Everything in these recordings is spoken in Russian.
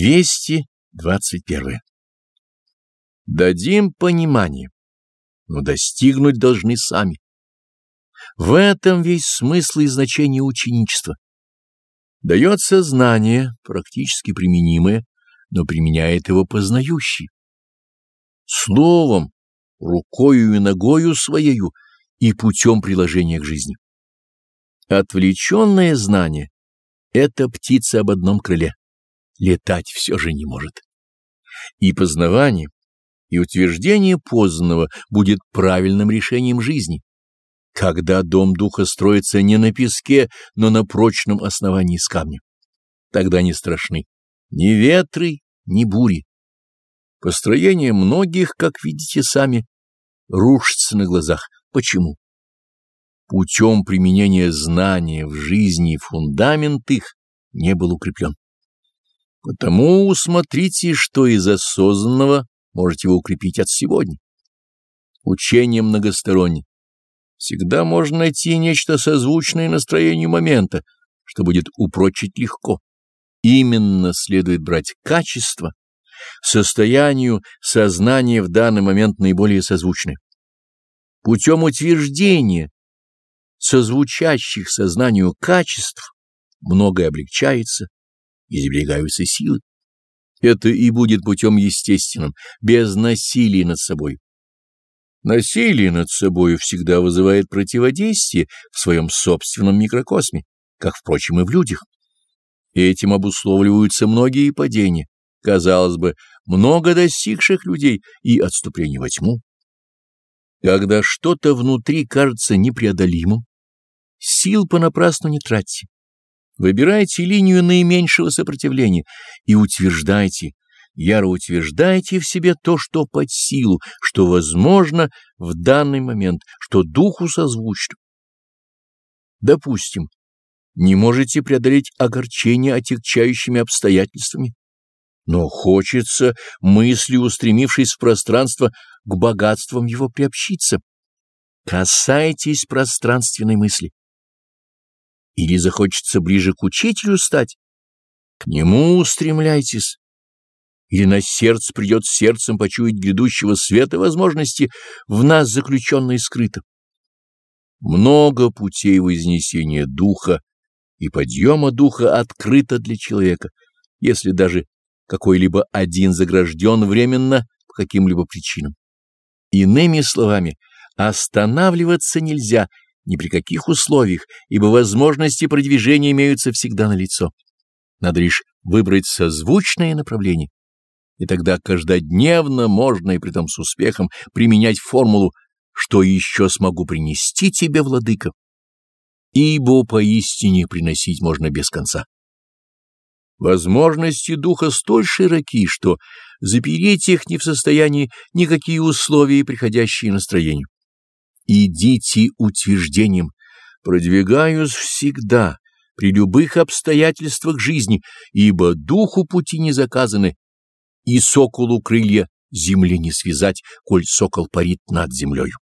221. Дадим понимание, но достигнуть должны сами. В этом весь смысл и значение ученичества. Дается знание, практически применимое, но применяет его познающий. Словом, рукою и ногою своею и путем приложения к жизни. Отвлеченное знание — это птица об одном крыле летать все же не может. И познавание, и утверждение познанного будет правильным решением жизни, когда дом духа строится не на песке, но на прочном основании из камня. Тогда не страшны ни ветры, ни бури. Построение многих, как видите сами, рушится на глазах. Почему? Путем применения знания в жизни фундамент их не был укреплен. Потому усмотрите, что из осознанного можете вы укрепить от сегодня. Учение многостороннее. Всегда можно найти нечто созвучное настроению момента, что будет упрочить легко. Именно следует брать качество, состоянию сознания в данный момент наиболее созвучное. Путем утверждения созвучащих сознанию качеств многое облегчается, избегаются силы. Это и будет путем естественным, без насилия над собой. Насилие над собой всегда вызывает противодействие в своем собственном микрокосме, как, впрочем, и в людях. Этим обусловливаются многие падения, казалось бы, много достигших людей и отступление во тьму. Когда что-то внутри кажется непреодолимым, сил понапрасну не тратьте. Выбирайте линию наименьшего сопротивления и утверждайте, яро утверждайте в себе то, что под силу, что возможно в данный момент, что духу созвучно. Допустим, не можете преодолеть огорчение отягчающими обстоятельствами, но хочется, мыслью устремившись в пространство, к богатствам его приобщиться. Касайтесь пространственной мысли. Или захочется ближе к учителю стать? К нему устремляйтесь. Или на сердце придет сердцем почуять грядущего света возможности, в нас заключенные скрыто. Много путей вознесения духа и подъема духа открыто для человека, если даже какой-либо один загражден временно по каким-либо причинам. Иными словами, останавливаться нельзя ни при каких условиях, ибо возможности продвижения имеются всегда налицо. Надо лишь выбрать созвучное направление, и тогда каждодневно можно, и притом с успехом, применять формулу «что еще смогу принести тебе, владыка?» Ибо поистине приносить можно без конца. Возможности духа столь широки, что запереть их не в состоянии никакие условия, приходящие настроению. Идите утверждением, продвигаюсь всегда, при любых обстоятельствах жизни, ибо духу пути не заказаны, и соколу крылья земли не связать, коль сокол парит над землею.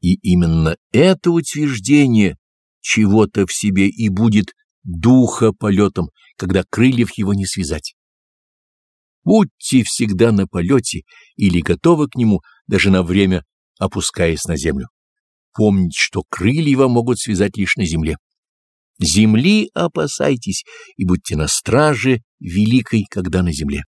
И именно это утверждение чего-то в себе и будет духа полетом, когда крыльев его не связать. Будьте всегда на полете или готовы к нему даже на время опускаясь на землю. Помните, что крылья вам могут связать лишь на земле. Земли опасайтесь и будьте на страже великой, когда на земле.